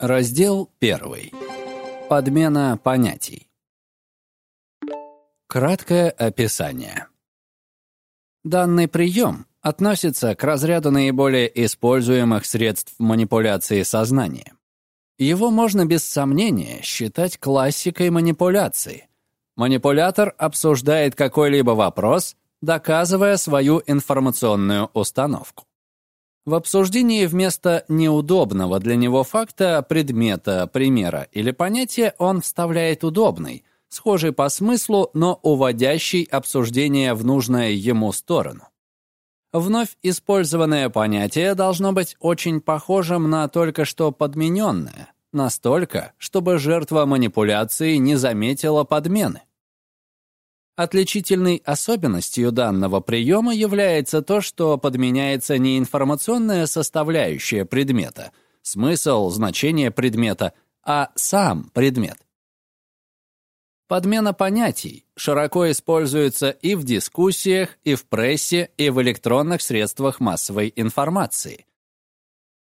Раздел 1. Подмена понятий. Краткое описание. Данный прием относится к разряду наиболее используемых средств манипуляции сознанием. Его можно без сомнения считать классикой манипуляции. Манипулятор обсуждает какой-либо вопрос, доказывая свою информационную установку. В обсуждении вместо неудобного для него факта, предмета, примера или понятия он вставляет удобный, схожий по смыслу, но уводящий обсуждение в нужную ему сторону. Вновь использованное понятие должно быть очень похожим на только что подмененное, настолько, чтобы жертва манипуляции не заметила подмены. Отличительной особенностью данного приема является то, что подменяется не информационная составляющая предмета, смысл, значение предмета, а сам предмет. Подмена понятий широко используется и в дискуссиях, и в прессе, и в электронных средствах массовой информации.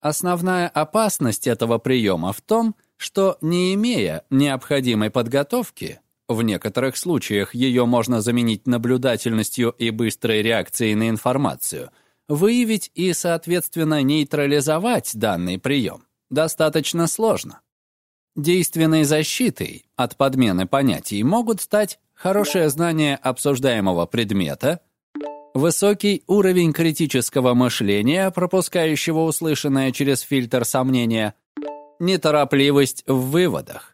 Основная опасность этого приема в том, что, не имея необходимой подготовки, в некоторых случаях ее можно заменить наблюдательностью и быстрой реакцией на информацию, выявить и, соответственно, нейтрализовать данный прием достаточно сложно. Действенной защитой от подмены понятий могут стать хорошее знание обсуждаемого предмета, высокий уровень критического мышления, пропускающего услышанное через фильтр сомнения, неторопливость в выводах,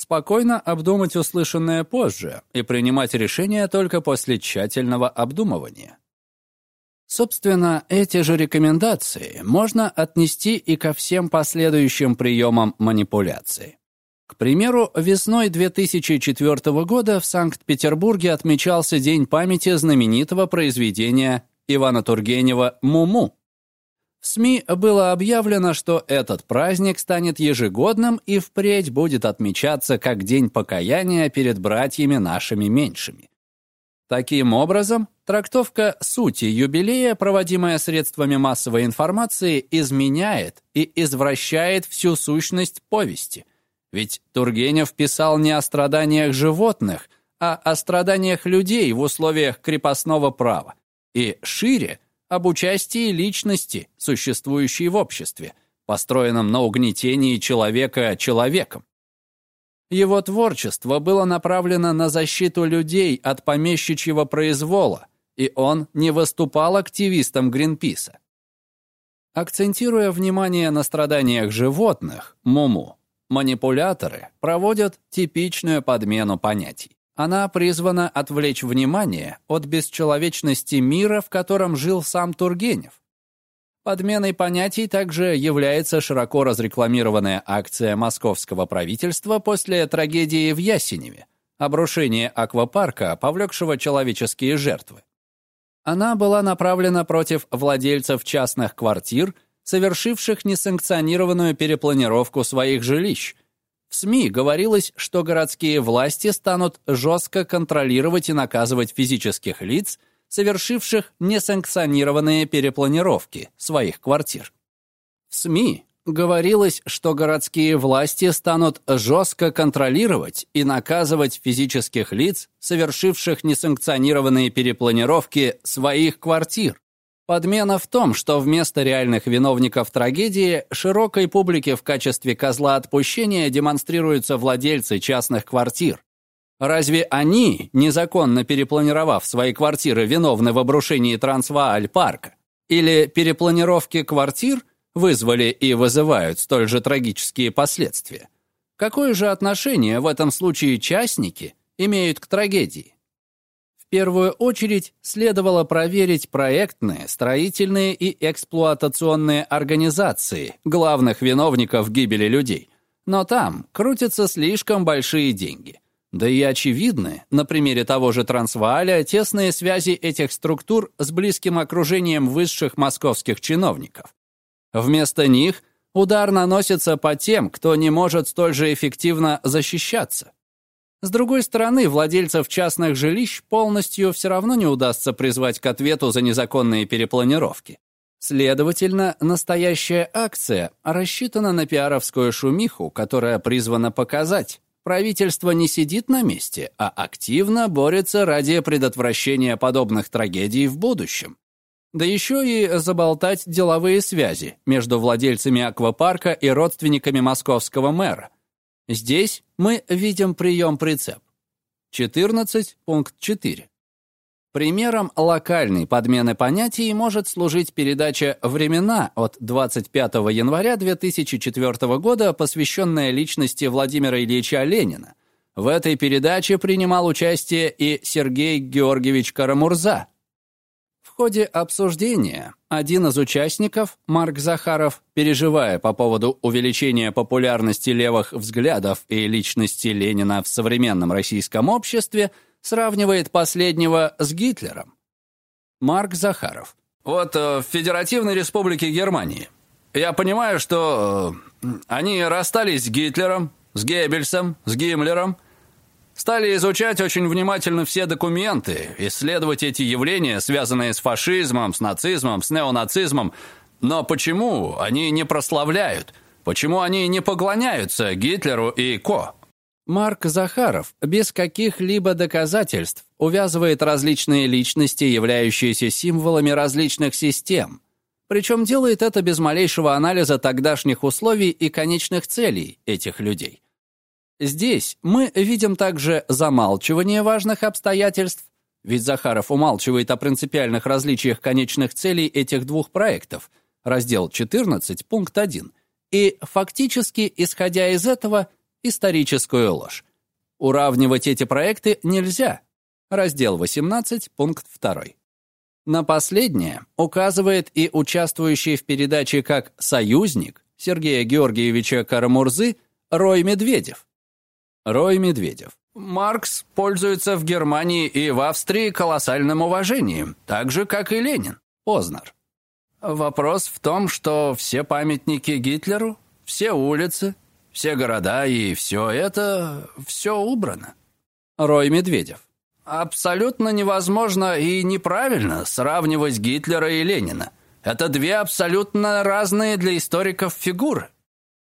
спокойно обдумать услышанное позже и принимать решения только после тщательного обдумывания. Собственно, эти же рекомендации можно отнести и ко всем последующим приемам манипуляции. К примеру, весной 2004 года в Санкт-Петербурге отмечался День памяти знаменитого произведения Ивана Тургенева «Муму», в СМИ было объявлено, что этот праздник станет ежегодным и впредь будет отмечаться как День покаяния перед братьями нашими меньшими. Таким образом, трактовка сути юбилея, проводимая средствами массовой информации, изменяет и извращает всю сущность повести. Ведь Тургенев писал не о страданиях животных, а о страданиях людей в условиях крепостного права. И шире – об участии личности, существующей в обществе, построенном на угнетении человека человеком. Его творчество было направлено на защиту людей от помещичьего произвола, и он не выступал активистом Гринписа. Акцентируя внимание на страданиях животных, Муму, манипуляторы проводят типичную подмену понятий. Она призвана отвлечь внимание от бесчеловечности мира, в котором жил сам Тургенев. Подменой понятий также является широко разрекламированная акция московского правительства после трагедии в Ясеневе, обрушение аквапарка, повлекшего человеческие жертвы. Она была направлена против владельцев частных квартир, совершивших несанкционированную перепланировку своих жилищ, в СМИ говорилось, что городские власти станут жестко контролировать и наказывать физических лиц, совершивших несанкционированные перепланировки своих квартир. В СМИ говорилось, что городские власти станут жестко контролировать и наказывать физических лиц, совершивших несанкционированные перепланировки своих квартир. Подмена в том, что вместо реальных виновников трагедии широкой публике в качестве козла отпущения демонстрируются владельцы частных квартир. Разве они, незаконно перепланировав свои квартиры, виновны в обрушении Трансвааль-парка? Или перепланировки квартир вызвали и вызывают столь же трагические последствия? Какое же отношение в этом случае частники имеют к трагедии? Первую очередь следовало проверить проектные, строительные и эксплуатационные организации главных виновников гибели людей. Но там крутятся слишком большие деньги. Да и очевидны, на примере того же Трансвааля, тесные связи этих структур с близким окружением высших московских чиновников. Вместо них удар наносится по тем, кто не может столь же эффективно защищаться. С другой стороны, владельцев частных жилищ полностью все равно не удастся призвать к ответу за незаконные перепланировки. Следовательно, настоящая акция рассчитана на пиаровскую шумиху, которая призвана показать, правительство не сидит на месте, а активно борется ради предотвращения подобных трагедий в будущем. Да еще и заболтать деловые связи между владельцами аквапарка и родственниками московского мэра. Здесь мы видим прием прицеп. 14, пункт 4. Примером локальной подмены понятий может служить передача «Времена» от 25 января 2004 года, посвященная личности Владимира Ильича Ленина. В этой передаче принимал участие и Сергей Георгиевич Карамурза. Ходе обсуждения один из участников, Марк Захаров, переживая по поводу увеличения популярности левых взглядов и личности Ленина в современном российском обществе, сравнивает последнего с Гитлером. Марк Захаров. Вот э, в Федеративной Республике Германии. Я понимаю, что э, они расстались с Гитлером, с Геббельсом, с Гиммлером, стали изучать очень внимательно все документы, исследовать эти явления, связанные с фашизмом, с нацизмом, с неонацизмом. Но почему они не прославляют? Почему они не поклоняются Гитлеру и Ко? Марк Захаров без каких-либо доказательств увязывает различные личности, являющиеся символами различных систем. Причем делает это без малейшего анализа тогдашних условий и конечных целей этих людей. Здесь мы видим также замалчивание важных обстоятельств, ведь Захаров умалчивает о принципиальных различиях конечных целей этих двух проектов, раздел 14, пункт 1, и фактически, исходя из этого, историческую ложь. Уравнивать эти проекты нельзя. Раздел 18, пункт 2. На последнее указывает и участвующий в передаче как союзник Сергея Георгиевича Карамурзы Рой Медведев. Рой Медведев. Маркс пользуется в Германии и в Австрии колоссальным уважением, так же, как и Ленин. Познер. Вопрос в том, что все памятники Гитлеру, все улицы, все города и все это, все убрано. Рой Медведев. Абсолютно невозможно и неправильно сравнивать Гитлера и Ленина. Это две абсолютно разные для историков фигуры.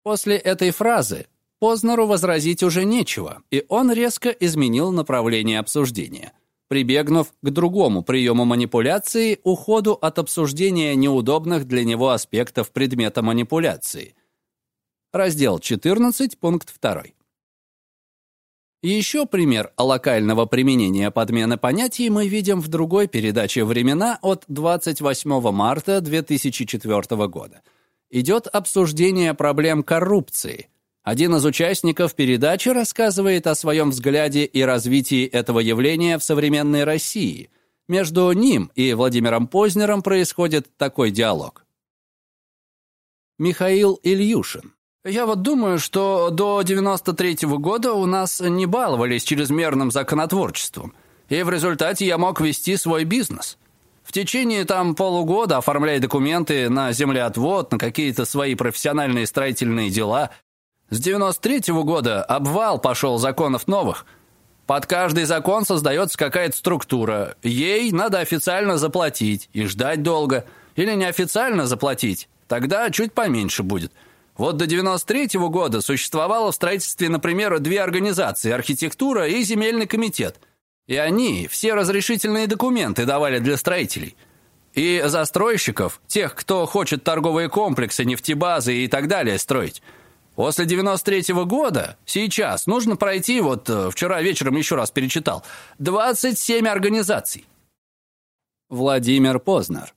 После этой фразы Познеру возразить уже нечего, и он резко изменил направление обсуждения, прибегнув к другому приему манипуляции, уходу от обсуждения неудобных для него аспектов предмета манипуляции, Раздел 14, пункт 2. Еще пример локального применения подмены понятий мы видим в другой передаче «Времена» от 28 марта 2004 года. Идет обсуждение проблем коррупции. Один из участников передачи рассказывает о своем взгляде и развитии этого явления в современной России. Между ним и Владимиром Познером происходит такой диалог. Михаил Ильюшин я вот думаю, что до 93-го года у нас не баловались чрезмерным законотворчеством, и в результате я мог вести свой бизнес. В течение там полугода, оформляя документы на землеотвод, на какие-то свои профессиональные строительные дела, с 93-го года обвал пошел законов новых. Под каждый закон создается какая-то структура. Ей надо официально заплатить и ждать долго. Или неофициально заплатить. Тогда чуть поменьше будет – вот до 93 -го года существовало в строительстве, например, две организации – архитектура и земельный комитет. И они все разрешительные документы давали для строителей. И застройщиков, тех, кто хочет торговые комплексы, нефтебазы и так далее строить. После 93 -го года, сейчас, нужно пройти, вот э, вчера вечером еще раз перечитал, 27 организаций. Владимир Познер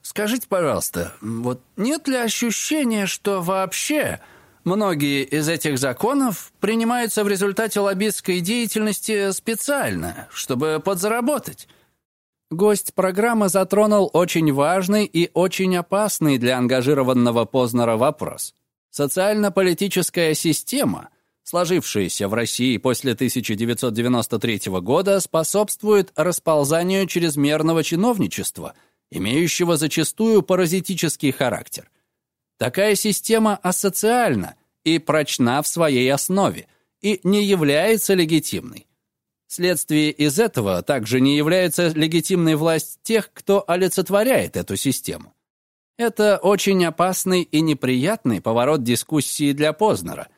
Скажите, пожалуйста, вот нет ли ощущения, что вообще многие из этих законов принимаются в результате лоббистской деятельности специально, чтобы подзаработать? Гость программы затронул очень важный и очень опасный для ангажированного Познера вопрос. Социально-политическая система, сложившаяся в России после 1993 года, способствует расползанию чрезмерного чиновничества – имеющего зачастую паразитический характер. Такая система асоциальна и прочна в своей основе и не является легитимной. Вследствие из этого также не является легитимной власть тех, кто олицетворяет эту систему. Это очень опасный и неприятный поворот дискуссии для Познера.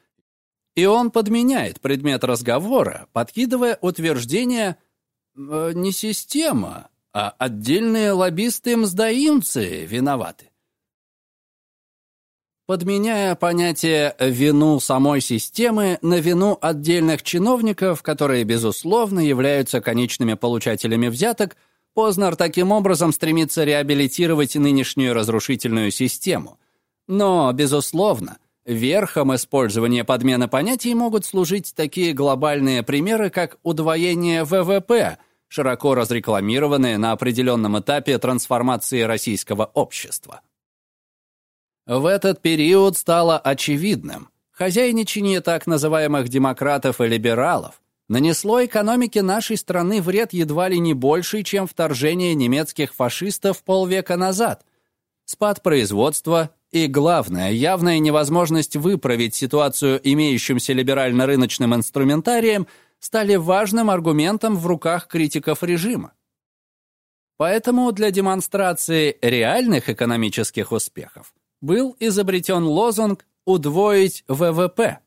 И он подменяет предмет разговора, подкидывая утверждение «Э, «не система, а отдельные лоббисты-мздоимцы виноваты». Подменяя понятие «вину самой системы» на вину отдельных чиновников, которые, безусловно, являются конечными получателями взяток – Познер таким образом стремится реабилитировать нынешнюю разрушительную систему. Но, безусловно, верхом использования подмены понятий могут служить такие глобальные примеры, как удвоение ВВП, широко разрекламированные на определенном этапе трансформации российского общества. В этот период стало очевидным, хозяйничание так называемых демократов и либералов нанесло экономике нашей страны вред едва ли не больший, чем вторжение немецких фашистов полвека назад. Спад производства и, главное, явная невозможность выправить ситуацию имеющимся либерально-рыночным инструментарием стали важным аргументом в руках критиков режима. Поэтому для демонстрации реальных экономических успехов был изобретен лозунг «удвоить ВВП».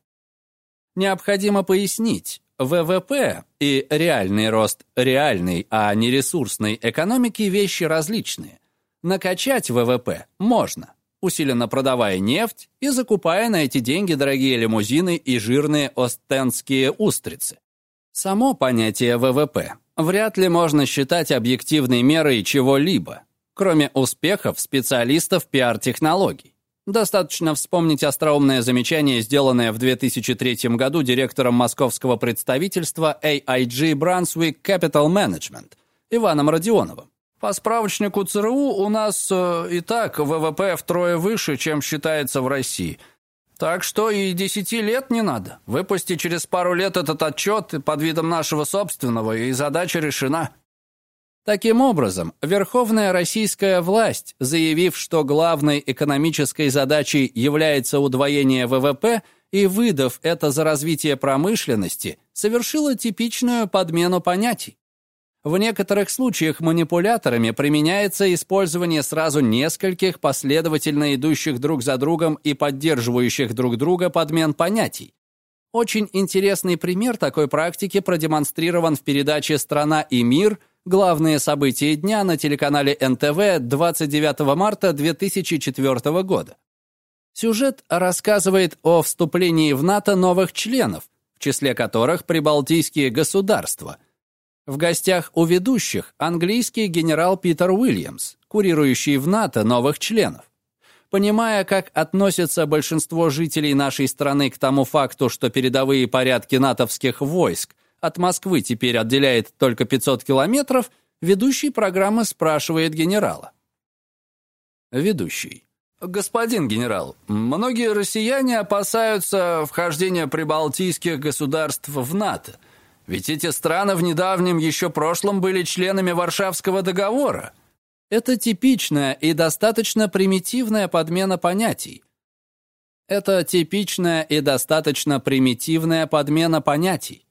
Необходимо пояснить, ВВП и реальный рост реальной, а не ресурсной экономики – вещи различные. Накачать ВВП можно, усиленно продавая нефть и закупая на эти деньги дорогие лимузины и жирные остенские устрицы. Само понятие ВВП вряд ли можно считать объективной мерой чего-либо, кроме успехов специалистов пиар-технологий. Достаточно вспомнить остроумное замечание, сделанное в 2003 году директором московского представительства AIG Brunswick Capital Management Иваном Родионовым. По справочнику ЦРУ у нас э, и так ВВП втрое выше, чем считается в России. Так что и десяти лет не надо. Выпусти через пару лет этот отчет под видом нашего собственного, и задача решена. Таким образом, верховная российская власть, заявив, что главной экономической задачей является удвоение ВВП и выдав это за развитие промышленности, совершила типичную подмену понятий. В некоторых случаях манипуляторами применяется использование сразу нескольких последовательно идущих друг за другом и поддерживающих друг друга подмен понятий. Очень интересный пример такой практики продемонстрирован в передаче «Страна и мир» Главные события дня на телеканале НТВ 29 марта 2004 года. Сюжет рассказывает о вступлении в НАТО новых членов, в числе которых прибалтийские государства. В гостях у ведущих английский генерал Питер Уильямс, курирующий в НАТО новых членов. Понимая, как относится большинство жителей нашей страны к тому факту, что передовые порядки натовских войск от Москвы теперь отделяет только 500 километров, ведущий программы спрашивает генерала. Ведущий. «Господин генерал, многие россияне опасаются вхождения прибалтийских государств в НАТО. Ведь эти страны в недавнем еще прошлом были членами Варшавского договора. Это типичная и достаточно примитивная подмена понятий. Это типичная и достаточно примитивная подмена понятий.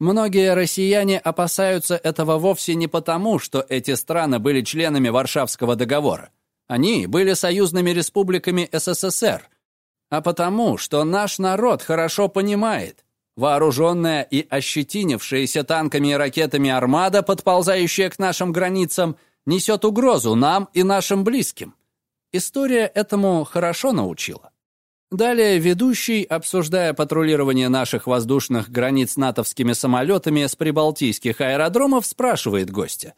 Многие россияне опасаются этого вовсе не потому, что эти страны были членами Варшавского договора. Они были союзными республиками СССР. А потому, что наш народ хорошо понимает, вооруженная и ощетинившаяся танками и ракетами армада, подползающая к нашим границам, несет угрозу нам и нашим близким. История этому хорошо научила. Далее ведущий, обсуждая патрулирование наших воздушных границ натовскими самолетами с прибалтийских аэродромов, спрашивает гостя.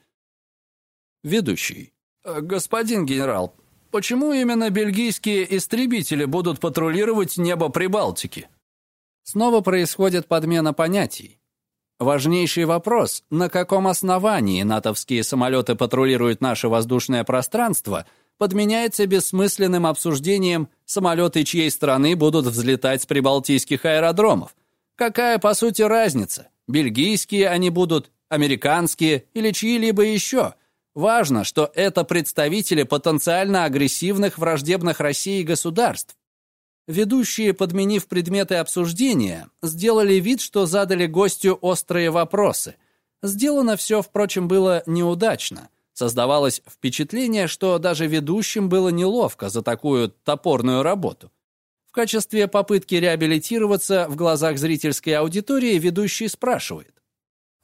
Ведущий. «Э, «Господин генерал, почему именно бельгийские истребители будут патрулировать небо Прибалтики?» Снова происходит подмена понятий. Важнейший вопрос, на каком основании натовские самолеты патрулируют наше воздушное пространство – подменяется бессмысленным обсуждением самолеты чьей страны будут взлетать с прибалтийских аэродромов. Какая, по сути, разница? Бельгийские они будут, американские или чьи-либо еще? Важно, что это представители потенциально агрессивных враждебных России государств. Ведущие, подменив предметы обсуждения, сделали вид, что задали гостю острые вопросы. Сделано все, впрочем, было неудачно – Создавалось впечатление, что даже ведущим было неловко за такую топорную работу. В качестве попытки реабилитироваться в глазах зрительской аудитории ведущий спрашивает.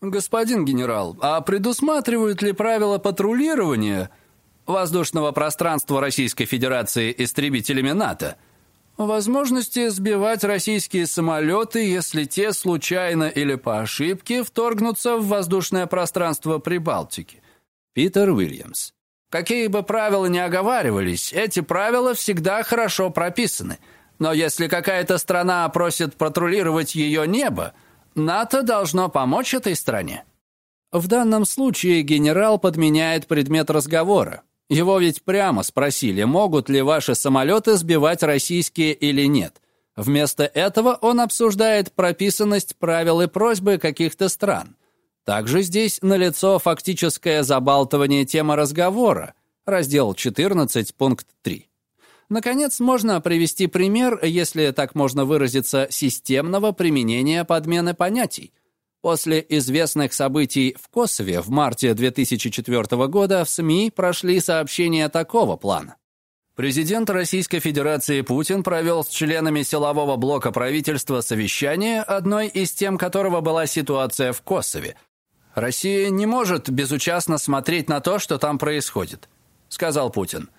«Господин генерал, а предусматривают ли правила патрулирования воздушного пространства Российской Федерации истребителями НАТО возможности сбивать российские самолеты, если те случайно или по ошибке вторгнутся в воздушное пространство Прибалтики?» Питер Уильямс. «Какие бы правила ни оговаривались, эти правила всегда хорошо прописаны. Но если какая-то страна просит патрулировать ее небо, НАТО должно помочь этой стране». В данном случае генерал подменяет предмет разговора. Его ведь прямо спросили, могут ли ваши самолеты сбивать российские или нет. Вместо этого он обсуждает прописанность правил и просьбы каких-то стран. Также здесь налицо фактическое забалтывание темы разговора, раздел 14, пункт 3. Наконец, можно привести пример, если так можно выразиться, системного применения подмены понятий. После известных событий в Косове в марте 2004 года в СМИ прошли сообщения такого плана. Президент Российской Федерации Путин провел с членами силового блока правительства совещание, одной из тем которого была ситуация в Косове. «Россия не может безучастно смотреть на то, что там происходит», — сказал Путин.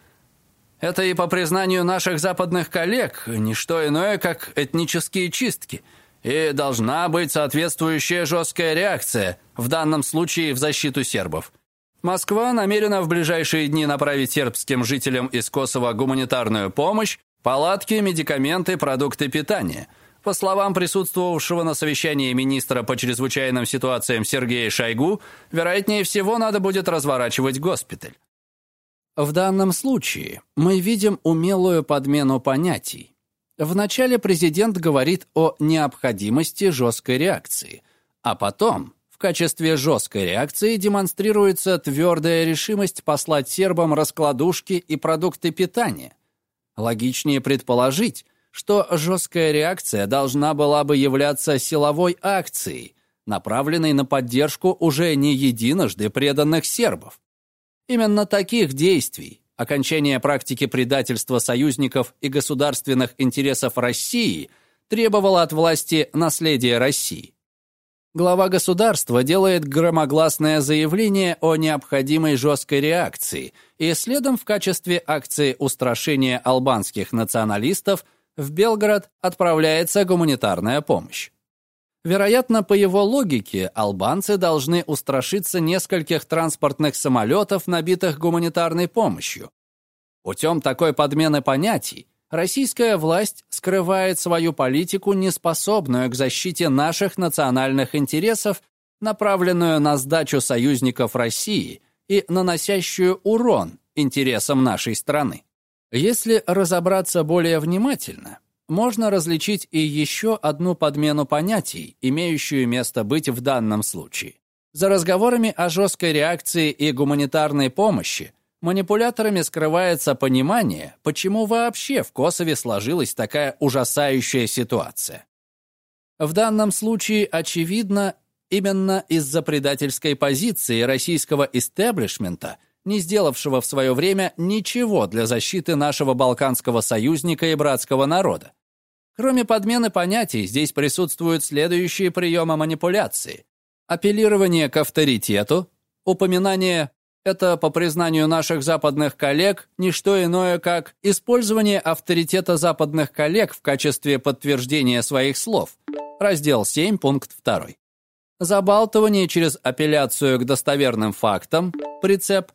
«Это и по признанию наших западных коллег, не что иное, как этнические чистки — и должна быть соответствующая жесткая реакция, в данном случае в защиту сербов. Москва намерена в ближайшие дни направить сербским жителям из Косово гуманитарную помощь, палатки, медикаменты, продукты питания. По словам присутствовавшего на совещании министра по чрезвычайным ситуациям Сергея Шойгу, вероятнее всего надо будет разворачивать госпиталь. В данном случае мы видим умелую подмену понятий. Вначале президент говорит о необходимости жесткой реакции, а потом в качестве жесткой реакции демонстрируется твердая решимость послать сербам раскладушки и продукты питания. Логичнее предположить, что жесткая реакция должна была бы являться силовой акцией, направленной на поддержку уже не единожды преданных сербов. Именно таких действий окончание практики предательства союзников и государственных интересов России требовало от власти наследия России. Глава государства делает громогласное заявление о необходимой жесткой реакции, и следом в качестве акции устрашения албанских националистов в Белгород отправляется гуманитарная помощь. Вероятно, по его логике, албанцы должны устрашиться нескольких транспортных самолетов, набитых гуманитарной помощью. Путем такой подмены понятий российская власть скрывает свою политику, неспособную к защите наших национальных интересов, направленную на сдачу союзников России и наносящую урон интересам нашей страны. Если разобраться более внимательно, можно различить и еще одну подмену понятий, имеющую место быть в данном случае. За разговорами о жесткой реакции и гуманитарной помощи манипуляторами скрывается понимание, почему вообще в Косове сложилась такая ужасающая ситуация. В данном случае, очевидно, именно из-за предательской позиции российского истеблишмента, не сделавшего в свое время ничего для защиты нашего балканского союзника и братского народа. Кроме подмены понятий, здесь присутствуют следующие приемы манипуляции. Апеллирование к авторитету, упоминание это, по признанию наших западных коллег, не что иное, как использование авторитета западных коллег в качестве подтверждения своих слов. Раздел 7, пункт 2. Забалтывание через апелляцию к достоверным фактам, прицеп,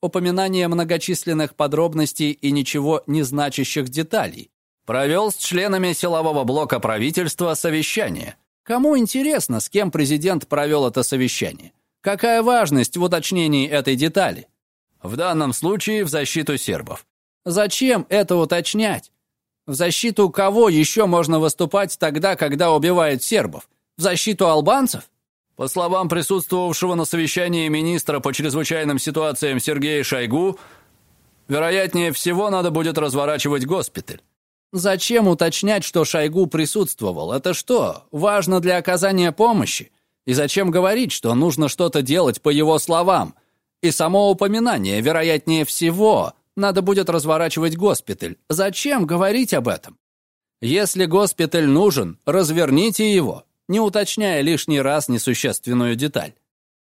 упоминание многочисленных подробностей и ничего не значащих деталей, Провел с членами силового блока правительства совещание. Кому интересно, с кем президент провел это совещание? Какая важность в уточнении этой детали? В данном случае в защиту сербов. Зачем это уточнять? В защиту кого еще можно выступать тогда, когда убивают сербов? В защиту албанцев? По словам присутствовавшего на совещании министра по чрезвычайным ситуациям Сергея Шойгу, вероятнее всего надо будет разворачивать госпиталь. Зачем уточнять, что Шойгу присутствовал? Это что, важно для оказания помощи? И зачем говорить, что нужно что-то делать по его словам? И само упоминание, вероятнее всего, надо будет разворачивать госпиталь. Зачем говорить об этом? Если госпиталь нужен, разверните его, не уточняя лишний раз несущественную деталь.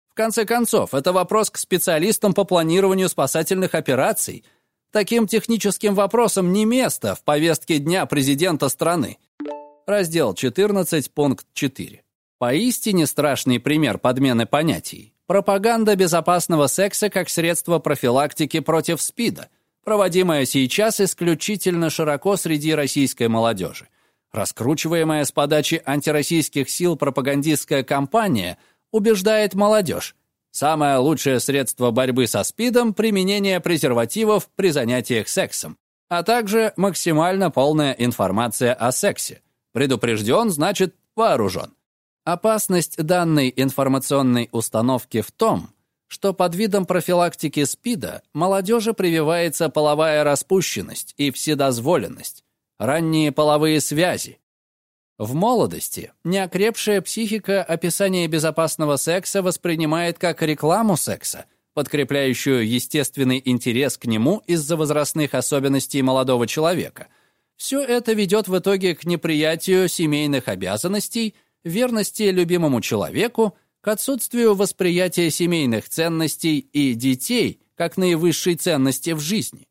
В конце концов, это вопрос к специалистам по планированию спасательных операций. Таким техническим вопросам не место в повестке дня президента страны. Раздел 14, пункт 4. Поистине страшный пример подмены понятий. Пропаганда безопасного секса как средство профилактики против СПИДа, проводимая сейчас исключительно широко среди российской молодежи. Раскручиваемая с подачи антироссийских сил пропагандистская кампания убеждает молодежь. Самое лучшее средство борьбы со СПИДом – применение презервативов при занятиях сексом, а также максимально полная информация о сексе. Предупрежден, значит вооружен. Опасность данной информационной установки в том, что под видом профилактики СПИДа молодежи прививается половая распущенность и вседозволенность, ранние половые связи. В молодости неокрепшая психика описание безопасного секса воспринимает как рекламу секса, подкрепляющую естественный интерес к нему из-за возрастных особенностей молодого человека. Все это ведет в итоге к неприятию семейных обязанностей, верности любимому человеку, к отсутствию восприятия семейных ценностей и детей как наивысшей ценности в жизни.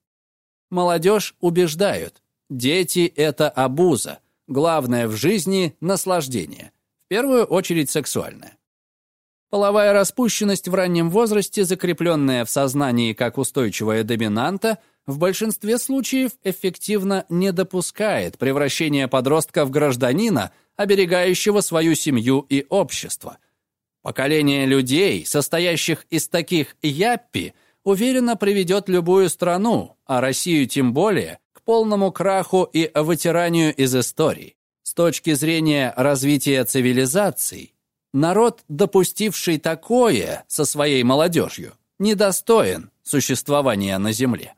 Молодежь убеждают, дети – это обуза, главное в жизни – наслаждение, в первую очередь сексуальное. Половая распущенность в раннем возрасте, закрепленная в сознании как устойчивая доминанта, в большинстве случаев эффективно не допускает превращения подростка в гражданина, оберегающего свою семью и общество – Поколение людей, состоящих из таких яппи, уверенно приведет любую страну, а Россию тем более, к полному краху и вытиранию из истории. С точки зрения развития цивилизаций, народ, допустивший такое со своей молодежью, недостоин существования на Земле.